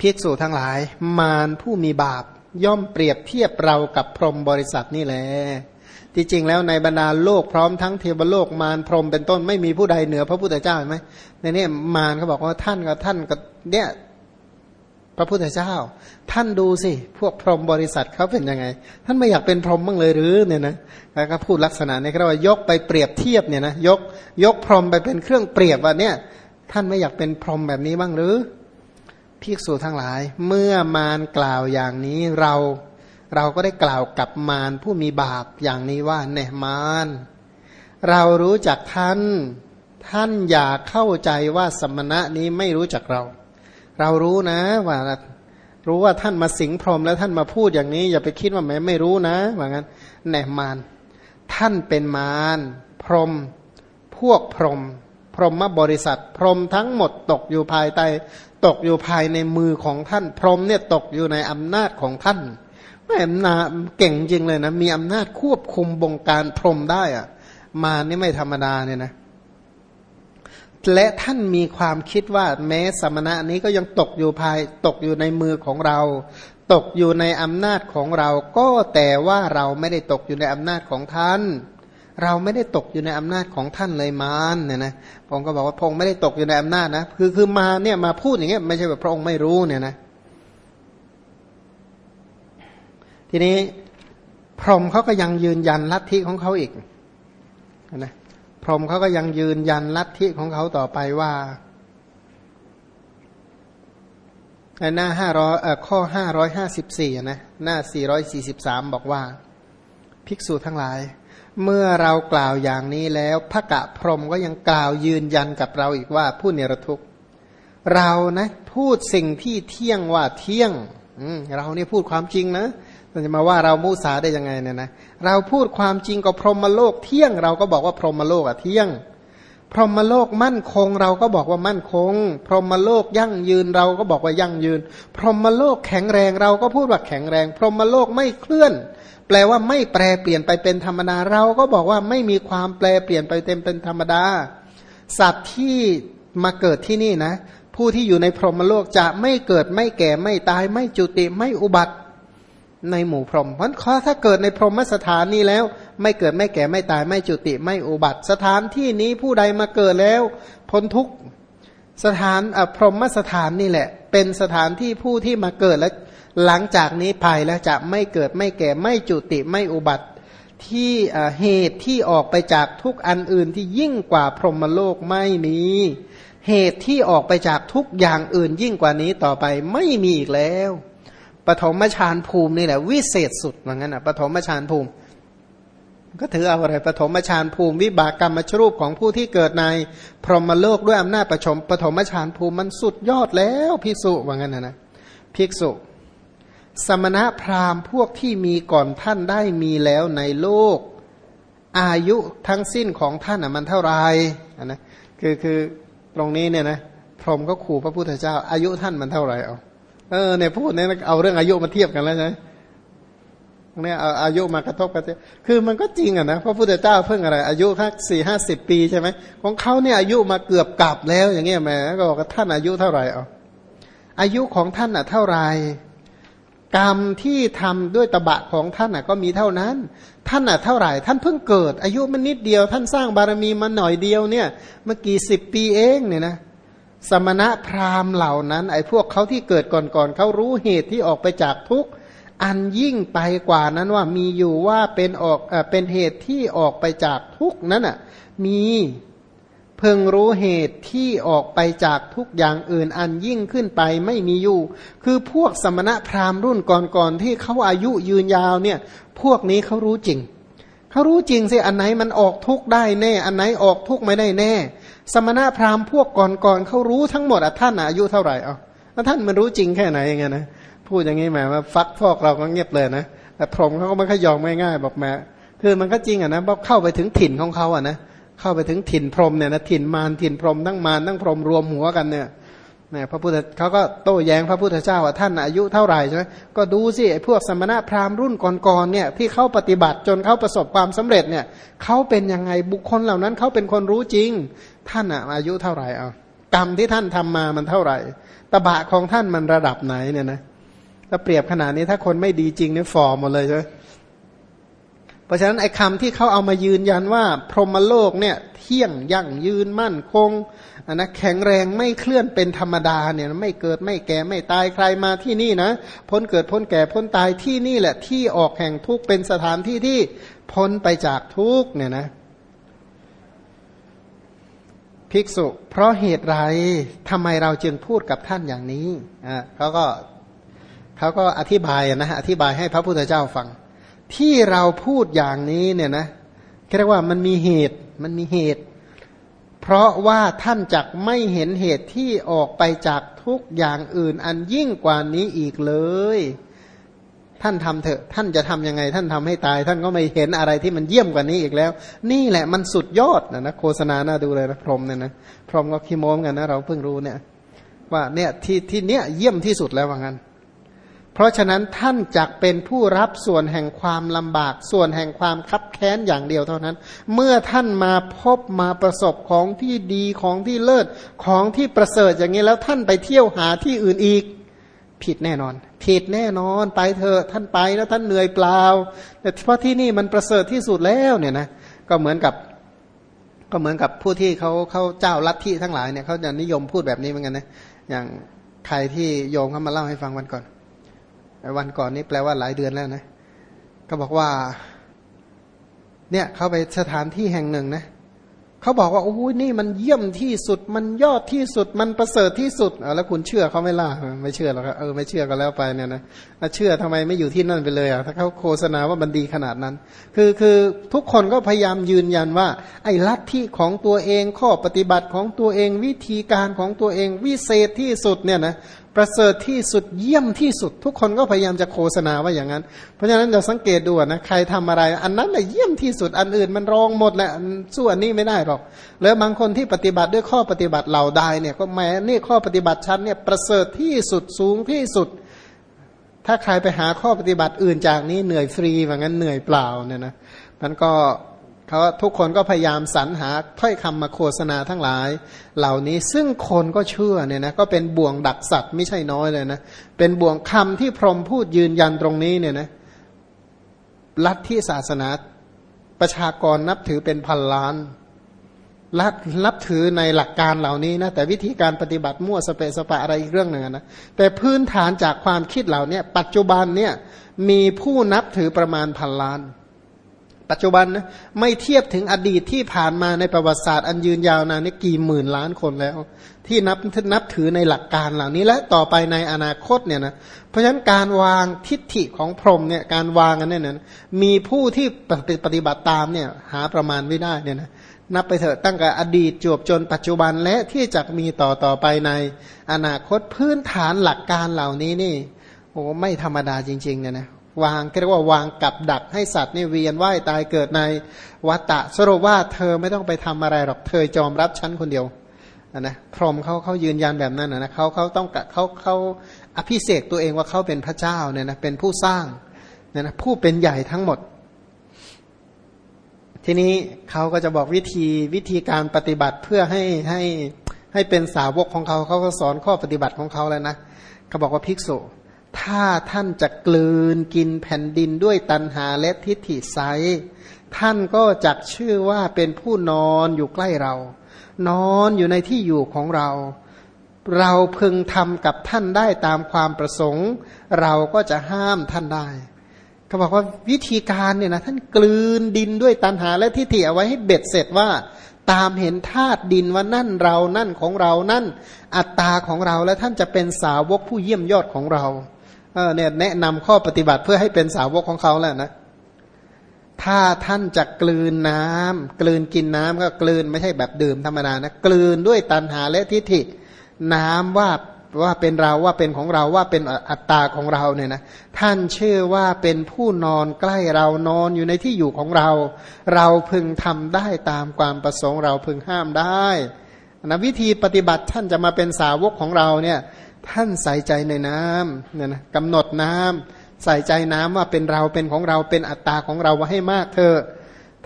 ภิกษุทั้งหลาย มารผู้มีบาป ย่อมเปรียบเทียบเรากับพรหมบริษัทนี่แหละที่จริงแล้วในบรรดาโลกพร้อมทั้งเทวโลกมารพรหมเป็นต้นไม่มีผู้ใดเหนือพระพุทธเจ้าเห็นไหมในนี้มารเขาบอกว่าท่านกับท่านกับเนี่ยพระพุทธเจ้า ท่านดูสิพวกพรหมบริษัทเขาเป็นยังไง ท่านไม่อยากเป็นพรหมบ้างเลยหรือเนี่ยนะแล้วก็พูดลักษณะนี้ก็ว่ายกไปเปรียบเทียบเนี่ยนะยกยกพรหมไปเป็นเครื่องเปรียบว่าเนี่ย ท่านไม่อยากเป็นพรหมแบบนี้บ้างหรือ ภิกษุทั้งหลาย เมื่อมารกล่าวอย่างนี้เราเราก็ได้กล่าวกับมารผู้มีบาปอย่างนี้ว่าเนมารเรารู้จักท่าน ท่านอย่าเข้าใจว่าสมณะนี้ไม่รู้จักเรา เรารู้นะว่ารู้ว่าท่านมาสิงพรหมแล้วท่านมาพูดอย่างนี้ อย่าไปคิดว่าแม้ไม่รู้นะว่างั้นแน่มารท่านเป็นมารพรหมพวกพรหม รหมบริษัท พรหมทั้งหมดตกอยู่ภายใต้ตกอยู่ภายในมือของท่าน พรหมเนี่ยตกอยู่ในอำนาจของท่านแม่นาเก่งจริงเลยนะมีอำนาจควบคุมบงการพรหมได้อะมานี่ไม่ธรรมดาเนี่ยนะและท่านมีความคิดว่าแม้สมณะนี้ก็ยังตกอยู่ภายตกอยู่ในมือของเรา ตกอยู่ในอำนาจของเราก็แต่ว่าเราไม่ได้ตกอยู่ในอำนาจของท่าน เราไม่ได้ตกอยู่ในอำนาจของท่านเลยมารเนี่ยนะผมก็บอกว่าพระองค์ไม่ได้ตกอยู่ในอำนาจนะคือคือมาเนี่ยมาพูดอย่างเงี้ยไม่ใช่แบบพระองค์ไม่รู้เนี่ยนะทีนี้พรหมเขาก็ยังยืนยันลัทธิของเขาอีกนะพรหมเขาก็ยังยืนยันลัทธิของเขาต่อไปว่าในหน้าห้าร้อยข้อห้าร้อยห้าสิบสี่นะหน้าสี่ร้อยสี่สิบสามบอกว่า ภิกษุทั้งหลาย เมื่อเรากล่าวอย่างนี้แล้วพระกะพรมก็ยังกล่าวยืนยันกับเราอีกว่าผู้เนรทุกข์เรานะพูดสิ่งที่เที่ยงว่าเที่ยงเราเนี่ยพูดความจริงนะเราจะมาว่าเรามุสาได้ยังไงเนี่ยนะเราพูดความจริงกับพรหมโลกเที่ยงเราก็บอกว่าพรหมโลกอะเที่ยง พรหมโลกมั่นคง เราก็บอกว่ามั่นคง พรหมโลกยั่งยืนเราก็บอกว่ายั่งยืน พรหมโลกแข็งแรงเราก็พูดว่าแข็งแรง พรหมโลกไม่เคลื่อน แปลว่าไม่แปรเปลี่ยนไปเป็นธรรมดา เราก็บอกว่าไม่มีความแปรเปลี่ยนไปเต็มเป็นธรรมดา สัตว์ที่มาเกิดที่นี่นะ ผู้ที่อยู่ในพรหมโลกจะไม่เกิดไม่แก่ไม่ตายไม่จุติไม่อุบัติในหมู่พรหมเพราะถ้าเกิดในพรหมสถานนี้แล้ว ไม่เกิดไม่แก่ไม่ตายไม่จุติไม่อุบัติ สถานที่นี้ผู้ใดมาเกิดแล้ว พ้นทุกสถานอพรหมสถานนี่แหละ เป็นสถานที่ผู้ที่มาเกิดแล้ว หลังจากนี้ภายแล้วจะไม่เกิดไม่แก่ไม่จุติไม่อุบัติที่เหตุที่ออกไปจากทุกอันอื่นที่ยิ่งกว่าพรหมโลกไม่มี เหตุที่ออกไปจากทุกอย่างอื่นยิ่งกว่านี้ต่อไปไม่มีอีกแล้ว ปฐมฌานภูมินี่แหละวิเศษสุดเหมือนกันอะปฐมฌานภูมิ ก็ถือเอาอะไรปฐมฌานภูมิ วิบากกรรมชรูปของผู้ที่เกิดใน พรหมโลกด้วยอำนาจประชมปฐมฌานภูมิมันสุดยอดแล้วภิกษุว่างั้นนะนะภิกษุ สมณะพราหมณ์พวกที่มีก่อนท่านได้มีแล้วในโลก อายุทั้งสิ้นของท่านมันเท่าไหร่นะคือคือตรงนี้เนี่ยนะพรหมก็ขู่พระพุทธเจ้า อายุท่านมันเท่าไหร่เอาเออเนี่ยพูดเนี่ยเอาเรื่องอายุมาเทียบกันแล้วใช่ไหมเนี่ยเอาอายุมากระทบกันคือมันก็จริงอะนะพระพุทธเจ้าเพิ่งอะไร อายุแค่สี่ห้าสิบปีใช่ไหมของเขาเนี่ยอายุมาเกือบกลับแล้วอย่างเงี้ยแม่ก็บอกท่านอายุเท่าไหร่เอาอายุของท่านอะเท่าไหร่ กรรมที่ทำด้วยตบะของท่านก็มีเท่านั้น ท่านเท่าไหร่ ท่านเพิ่งเกิด อายุมันนิดเดียว ท่านสร้างบารมีมาหน่อยเดียวเนี่ยเมื่อกี่สิบปีเองเนี่ยนะสมณะพราหมณ์เหล่านั้น ไอ้พวกเขาที่เกิดก่อนๆเขารู้เหตุที่ออกไปจากทุกข์อันยิ่งไปกว่านั้นว่ามีอยู่ว่าเป็นออกเป็นเหตุที่ออกไปจากทุกข์นั้นอะมี เพิ่งรู้เหตุที่ออกไปจากทุกอย่างอื่นอันยิ่งขึ้นไปไม่มีอยู่ คือพวกสมณะพราหมณ์รุ่นก่อนๆที่เขาอายุยืนยาวเนี่ย พวกนี้เขารู้จริง เขารู้จริงสิอันไหนมันออกทุกได้แน่ อันไหนออกทุกไม่ได้แน่ สมณะพราหมณ์พวกก่อนๆเขารู้ทั้งหมดอะท่านอายุเท่าไหร่เอาแล้วท่านมันรู้จริงแค่ไหนอย่างเงี้ยนะพูดอย่างนี้หมายว่าฟักฟอกเราก็เงียบเลยนะแต่พรหมเขาก็ไม่ค่อยยอมง่ายๆบอกแม่คือมันก็จริงอะนะเพราะเข้าไปถึงถิ่นของเขาอะนะเข้าไปถึงถิ่นพรมเนี่ยนะถิ่นมารถิ่นพรมทั้งมารทั้งพรมรวมหัวกันเนี่ยเนี่ยพระพุทธเขาก็โต้แย้งพระพุทธเจ้าว่าท่านอายุเท่าไหร่ใช่ไหมก็ดูสิไอ้พวกสมณะพราหมณ์รุ่นก่อนๆเนี่ยที่เขาปฏิบัติจนเขาประสบความสำเร็จเนี่ยเขาเป็นยังไงบุคคลเหล่านั้นเขาเป็นคนรู้จริง ท่านอะอายุเท่าไหร่เอากรรมที่ท่านทำมามันเท่าไหร่ ตบะของท่านมันระดับไหนเนี่ยนะถ้าเปรียบขนาดนี้ถ้าคนไม่ดีจริงเนี่ยฟอร์มหมดเลยใช่ไหม เพราะฉะนั้นไอ้คำที่เขาเอามายืนยันว่า พรหมโลกเนี่ยเที่ยงยั่งยืนมั่นคงนนะแข็งแรงไม่เคลื่อนเป็นธรรมดาเนี่ยไม่เกิดไม่แก่ไม่ตายใครมาที่นี่นะ พ้นเกิดพ้นแก่พ้นตายที่นี่แหละที่ออกแห่งทุกเป็นสถานที่ที่พ้นไปจากทุกเนี่ยนะภิกษุ เพราะเหตุไรทำไมเราจึงพูดกับท่านอย่างนี้อ่าเขาก็เขาก็อธิบายนะอธิบายให้พระพุทธเจ้าฟัง ที่เราพูดอย่างนี้เนี่ยนะเรียกว่ามันมีเหตุมันมีเหตุ เพราะว่าท่านจักไม่เห็นเหตุที่ออกไปจากทุกอย่างอื่น อันยิ่งกว่านี้อีกเลย ท่านทำเถอะท่านจะทํำยังไง ท่านทำให้ตาย ท่านก็ไม่เห็นอะไรที่มันเยี่ยมกว่านี้อีกแล้ว นี่แหละมันสุดยอดนะนะโฆษณาหน้าดูเลยนะพรหมเนี่ยนะพรหมก็ขี้โม้กันนะเราเพิ่งรู้เนี่ย ว่าเนี่ยที่ที่เนี้ยเยี่ยมที่สุดแล้วว่างั้น เพราะฉะนั้นท่านจักเป็นผู้รับส่วนแห่งความลำบาก ส่วนแห่งความคับแค้นอย่างเดียวเท่านั้น เมื่อท่านมาพบมาประสบของที่ดีของที่เลิศของที่ประเสริฐอย่างนี้แล้วท่านไปเที่ยวหาที่อื่นอีก ผิดแน่นอน ผิดแน่นอนไปเถอะท่านไปแล้วท่านเหนื่อยเปล่าแต่เพราะที่นี่มันประเสริฐที่สุดแล้วเนี่ยนะก็เหมือนกับ ก็เหมือนกับผู้ที่เขาเขาเจ้าลัทธิทั้งหลายเนี่ยเขาจะนิยมพูดแบบนี้เหมือนกันนะอย่างใครที่โยมเขามาเล่าให้ฟังวันก่อน วันก่อนนี้แปลว่าหลายเดือนแล้วนะ ก็บอกว่า เนี่ยเขาไปสถานที่แห่งหนึ่งนะเขาบอกว่าโอ้ยนี่มันเยี่ยมที่สุด มันยอดที่สุด มันประเสริฐที่สุดอแล้วคุณเชื่อเขาไม่ล่ะไม่เชื่อหรอกเออไม่เชื่อก็แล้วไปเนี่ยนะเชื่อทำไมไม่อยู่ที่นั่นไปเลยอะถ้าเขาโฆษณาว่ามันดีขนาดนั้น คือคือทุกคนก็พยายามยืนยันว่า ไอ้ลัทธิของตัวเองข้อปฏิบัติของตัวเองวิธีการของตัวเองวิเศษที่สุดเนี่ยนะ ประเสริฐที่สุดเยี่ยมที่สุด ทุกคนก็พยายามจะโฆษณาว่าอย่างนั้น เพราะฉะนั้นเราสังเกตดูนะใครทำอะไร อันนั้นแหละเยี่ยมที่สุดอันอื่นมันรองหมดแหละส่วนนี้ไม่ได้หรอก แล้วบางคนที่ปฏิบัติด้วยข้อปฏิบัติเหล่าใดเนี่ยก็แม้นี่ข้อปฏิบัติชั้นเนี่ยประเสริฐที่สุดสูงที่สุด ถ้าใครไปหาข้อปฏิบัติอื่นจากนี้เหนื่อยฟรีว่างั้นเหนื่อยเปล่าเนี่ยนะมันก็ เขาทุกคนก็พยายามสรรหาถ้อยคำมาโฆษณาทั้งหลาย เหล่านี้ซึ่งคนก็เชื่อเนี่ยนะก็เป็นบ่วงดักสัตว์ไม่ใช่น้อยเลยนะ เป็นบ่วงคำที่พรหมพูดยืนยันตรงนี้เนี่ยนะลัทธิศาสนาประชากรนับถือเป็นพันล้านรับรับถือในหลักการเหล่านี้นะแต่วิธีการปฏิบัติมั่วสเปสปะอะไรอีกเรื่องหนึ่งนะแต่พื้นฐานจากความคิดเหล่านี้ปัจจุบันเนี่ยมีผู้นับถือประมาณพันล้าน ปัจจุบันนะไม่เทียบถึงอดีตที่ผ่านมาในประวัติศาสตร์อันยืนยาวนานนี่กี่หมื่นล้านคนแล้ว ที่นับนับถือในหลักการเหล่านี้และต่อไปในอนาคตเนี่ยนะเพราะฉะนั้นการวางทิฏฐิของพรหมเนี่ยการวางกันเนี่ยนะมีผู้ที่ปฏิบัติตามเนี่ยหาประมาณไม่ได้เนี่ยนะนับไปเถอะตั้งแต่อดีตจวบจนปัจจุบันและที่จะมีต่อต่อไปในอนาคตพื้นฐานหลักการเหล่านี้นี่โอ้ไม่ธรรมดาจริงๆเนี่ยนะ วางเรียกว่าวางกับดักให้สัตว์เนี่ยเวียนว่ายตายเกิดในวัตตะสรุปว่าเธอไม่ต้องไปทำอะไรหรอกเธอจอมรับชั้นคนเดียวนะพรหมเขาเขายืนยันแบบนั้นนะเขาเขาต้องเขาเขาอภิเษกตัวเองว่าเขาเป็นพระเจ้าเนี่ยนะเป็นผู้สร้างเนี่ยนะผู้เป็นใหญ่ทั้งหมด ทีนี้เขาก็จะบอกวิธีวิธีการปฏิบัติเพื่อให้ให้ให้เป็นสาวกของเขาเขาก็สอนข้อปฏิบัติของเขาแล้วนะเขาบอกว่าภิกษุ ถ้าท่านจะกลืนกินแผ่นดินด้วยตันหาและทิฏฐิไซท่านก็จักชื่อว่าเป็นผู้นอนอยู่ใกล้เรา นอนอยู่ในที่อยู่ของเรา เราพึงทำกับท่านได้ตามความประสงค์ เราก็จะห้ามท่านได้เขาบอกว่าวิธีการเนี่ยนะท่านกลืนดินด้วยตันหาและทิฏฐิเอาไว้ให้เบ็ดเสร็จว่า ตามเห็นธาตุดินว่านั่นเรานั่นของเรานั่น อัตตาของเราและท่านจะเป็นสาวกผู้เยี่ยมยอดของเรา ออเนี่ยแนะนำข้อปฏิบัติเพื่อให้เป็นสาวกของเขาแหละนะถ้าท่านจะกลืนน้ำกลืนกินน้ำก็กลืนไม่ใช่แบบดื่มธรรมดานะกลืนด้วยตันหาและทิฏฐิน้ำว่าว่าเป็นเราว่าเป็นของเราว่าเป็นอัตตาของเราเนี่ยนะท่านเชื่อว่าเป็นผู้นอนใกล้เรานอนอยู่ในที่อยู่ของเรา เราพึงทำได้ตามความประสงค์เราพึงห้ามได้นะวิธีปฏิบัติท่านจะมาเป็นสาวกของเราเนี่ย ท่านใส่ใจในน้ำเนี่ยนะกำหนดน้ำใส่ใจน้ำว่าเป็นเราเป็นของเราเป็นอัตตาของเราว่าให้มากเถอะ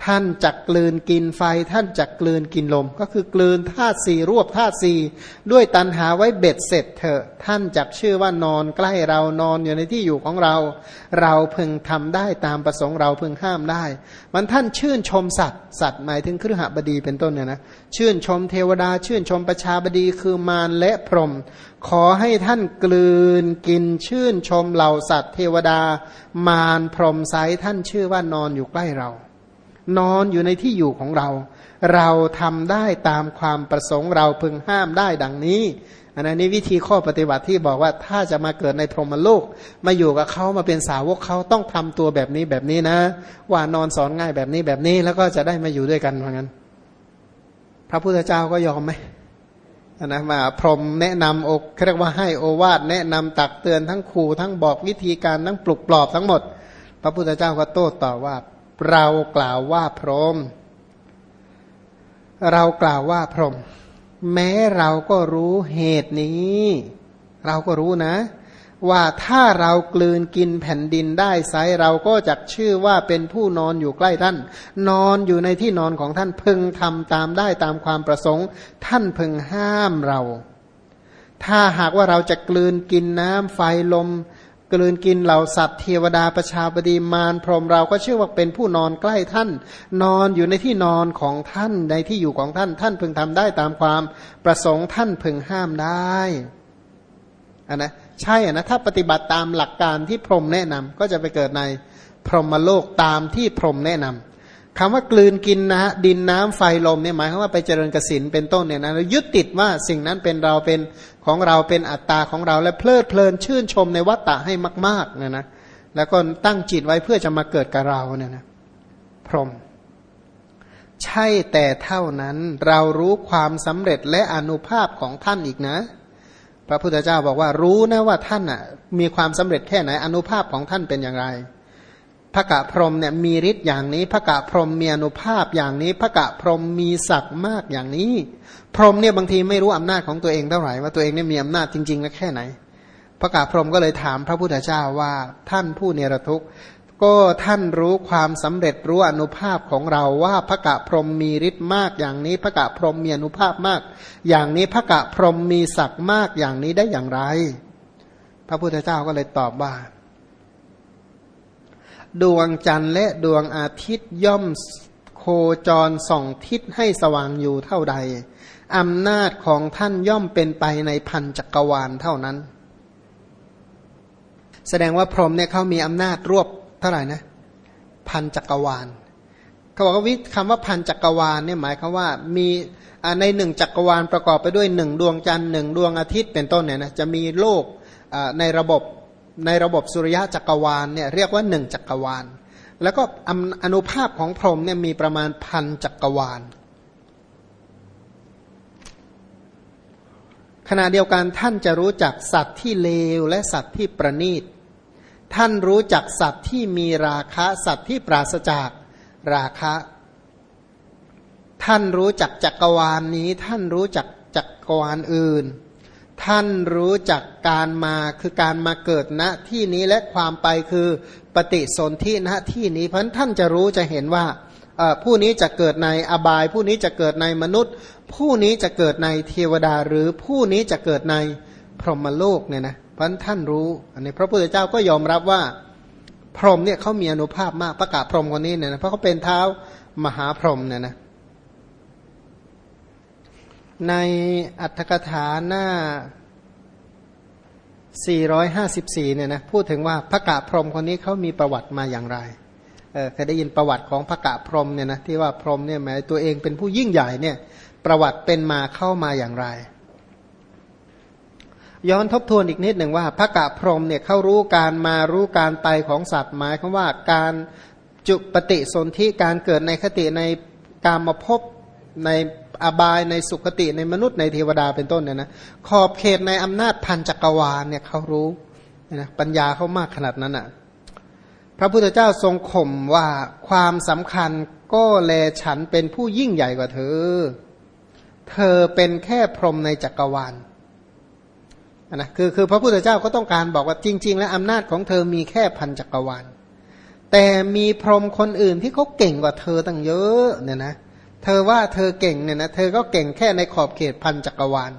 ท่านจักกลืนกินไฟ ท่านจักกลืนกินลม ก็คือกลืนธาตุสี่รวบธาตุสี่ด้วยตันหาไว้เบ็ดเสร็จเถอะ ท่านจักชื่อว่านอนใกล้เรานอนอยู่ในที่อยู่ของเรา เราพึงทำได้ตามประสงค์เราพึงห้ามได้ มันท่านชื่นชมสัตว์สัตว์หมายถึงครหบดีเป็นต้นเนี่ยนะชื่นชมเทวดา ชื่นชมประชาบดีคือมารและพรหมขอให้ท่านกลืนกินชื่นชมเหล่าสัตว์ เทวดา มารพรหมไซท่านชื่อว่านอนอยู่ใกล้เรา นอนอยู่ในที่อยู่ของเรา เราทำได้ตามความประสงค์เราพึงห้ามได้ดังนี้อันนี้วิธีข้อปฏิบัติที่บอกว่าถ้าจะมาเกิดในพรหมโลก มาอยู่กับเขามาเป็นสาวกเขาต้องทำตัวแบบนี้แบบนี้นะ ว่านอนสอนง่ายแบบนี้แบบนี้แล้วก็จะได้มาอยู่ด้วยกันเหมือนกันพระพุทธเจ้าก็ยอมไหมนะมาพรหมแนะนำอกเรียกว่าให้โอวาทแนะนำตักเตือนทั้งครูทั้งบอกวิธีการทั้งปลุกปลอบทั้งหมด พระพุทธเจ้าก็โต้ตอบว่า เรากล่าวว่าพรหมเรากล่าวว่าพรหมแม้เราก็รู้เหตุนี้ เราก็รู้นะ ว่าถ้าเรากลืนกินแผ่นดินได้ไซเราก็จะชื่อว่าเป็นผู้นอนอยู่ใกล้ท่าน นอนอยู่ในที่นอนของท่านพึงทำตามได้ตามความประสงค์ ท่านพึงห้ามเรา ถ้าหากว่าเราจะกลืนกินน้ำไฟลม กลืนกินเหล่าสัตว์เทวดาประชาบดีมารพรหมเราก็เชื่อว่าเป็นผู้นอนใกล้ท่าน นอนอยู่ในที่นอนของท่านในที่อยู่ของท่านท่านพึงทำได้ตามความประสงค์ท่านพึงห้ามได้อันนะใช่อะนะถ้าปฏิบัติตามหลักการที่พรหมแนะนำก็จะไปเกิดในพรหมโลกตามที่พรหมแนะนำ คำว่ากลืนกินนะดินน้ำไฟลมเนี่ยหมายความว่าไปเจริญกสินเป็นต้นเนี่ยนะเรายึดติดว่าสิ่งนั้นเป็นเราเป็นของเราเป็นอัตตาของเราและเพลิดเพลินชื่นชมในวัตตะให้มากๆเนี่ยนะแล้วก็ตั้งจิตไว้เพื่อจะมาเกิดกับเราเนี่ยนะพรหมใช่แต่เท่านั้นเรารู้ความสำเร็จและอนุภาพของท่านอีกนะ พระพุทธเจ้าบอกว่ารู้นะว่าท่านอะมีความสำเร็จแค่ไหนอนุภาพของท่านเป็นอย่างไร พระกะพรมเนี่ยมีฤทธิ์อย่างนี้พระกะพรมมีอนุภาพอย่างนี้พระกะพรมมีศักดิ์มากอย่างนี้ พรมเนี่ยบางทีไม่รู้อำนาจของตัวเองเท่าไหร่ว่าตัวเองเนี่ยมีอำนาจจริงๆแล้วแค่ไหน พระกะพรมก็เลยถามพระพุทธเจ้าว่าท่านผู้เนรทุกข์ก็ท่านรู้ความสำเร็จรู้อนุภาพของเราว่าพระกะพรมมีฤทธิ์มากอย่างนี้พระกะพรมมีอนุภาพมาก อย่างนี้พระกะพรมมีศักดิ์มากอย่างนี้ได้อย่างไร พระพุทธเจ้าก็เลยตอบว่า ดวงจันทร์และดวงอาทิตย์ย่อมโคจรส่องทิศให้สว่างอยู่เท่าใดอำนาจของท่านย่อมเป็นไปในพันจักรวาลเท่านั้น แสดงว่าพรหมเนี่ยเขามีอำนาจรวบเท่าไหร่นะ พันจักรวาลเขาบอกว่าวิคำว่าพันจักรวาลเนี่ยหมายความว่ามีในหนึ่งจักรวาลประกอบไปด้วยหนึ่งดวงจันทร์หนึ่งดวงอาทิตย์เป็นต้นเนี่ยนะจะมีโลกในระบบ ในระบบสุริยะจักรวาลเนี่ยเรียกว่าหนึ่งจักรวาล แล้วก็อนุภาพของพรหมเนี่ยมีประมาณพันจักรวาล ขณะเดียวกันท่านจะรู้จักสัตว์ที่เลวและสัตว์ที่ประณีต ท่านรู้จักสัตว์ที่มีราคะสัตว์ที่ปราศจากราคะ ท่านรู้จักจักรวาลนนี้ ท่านรู้จักจักรวาลอื่น ท่านรู้จักการมาคือการมาเกิดณที่นี้และความไปคือปฏิสนธิณที่นี้เพราะท่านจะรู้จะเห็นว่าผู้นี้จะเกิดในอบาย ผู้นี้จะเกิดในมนุษย์ ผู้นี้จะเกิดในเทวดา หรือผู้นี้จะเกิดในพรหมโลกเนี่ยนะเพราะท่านรู้อันนี้พระพุทธเจ้าก็ยอมรับว่าพรหมเนี่ยเขามีอนุภาพมากประกาศพรหมคนนี้เนี่ยนะเพราะเขาเป็นเท้ามหาพรหมเนี่ยนะ ในอัตถกถาหน้า 454 เนี่ยนะพูดถึงว่าพระกะพรหมคนนี้เขามีประวัติมาอย่างไรเออเคยได้ยินประวัติของพระกะพรหมเนี่ยนะที่ว่าพรหมเนี่ยหมายตัวเองเป็นผู้ยิ่งใหญ่เนี่ยประวัติเป็นมาเข้ามาอย่างไร ย้อนทบทวนอีกนิดหนึ่งว่าพระกะพรหมเนี่ยเขารู้การมารู้การไปของสัตว์หมายคำว่าการจุปฏิสนธิการเกิดในคติในการมาพบใน อบายในสุคติในมนุษย์ในเทวดาเป็นต้นเนี่ยนะขอบเขตในอำนาจพันจักรวาลเนี่ยเขารู้นะปัญญาเขามากขนาดนั้นอะพระพุทธเจ้าทรงข่มว่าความสำคัญก็แลฉันเป็นผู้ยิ่งใหญ่กว่าเธอ เธอเป็นแค่พรหมในจักรวาลนะคือคือพระพุทธเจ้าก็ต้องการบอกว่าจริง ๆ แล้วอำนาจของเธอมีแค่พันจักรวาล แต่มีพรหมคนอื่นที่เขาเก่งกว่าเธอตั้งเยอะเนี่ยนะเเธอว่าเธอเก่งเนี่ยนะเธอก็เก่งแค่ในขอบเขตพันจักรวาล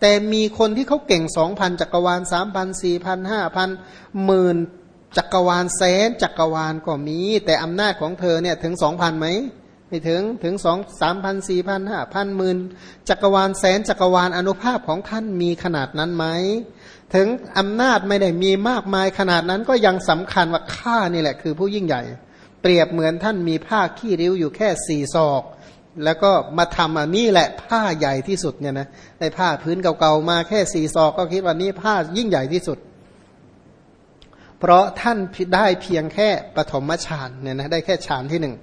แต่มีคนที่เขาเก่งสองพันจักรวาลสามพันสี่พันห้าพันหมื่นจักรวาลแสนจักรวาลก็มี แต่อำนาจของเธอเนี่ยถึงสองพันไหมไม่ถึงถึงสองสามพันสี่พันห้าพันหมื่นจักรวาลแสนจักรวาลอนุภาพของท่านมีขนาดนั้นไหมถึงอำนาจไม่ได้มีมากมายขนาดนั้นก็ยังสำคัญว่าข้านี่แหละคือผู้ยิ่งใหญ่ เปรียบเหมือนท่านมีผ้าขี้ริ้วอยู่แค่สี่ศอก แล้วก็มาทำอันนี้แหละผ้าใหญ่ที่สุดเนี่ยนะในผ้าพื้นเก่าๆมาแค่สี่ซอกก็คิดว่านี่ผ้ายิ่งใหญ่ที่สุด เพราะท่านได้เพียงแค่ปฐมฌานเนี่ยนะได้แค่ฌานที่หนึ่ง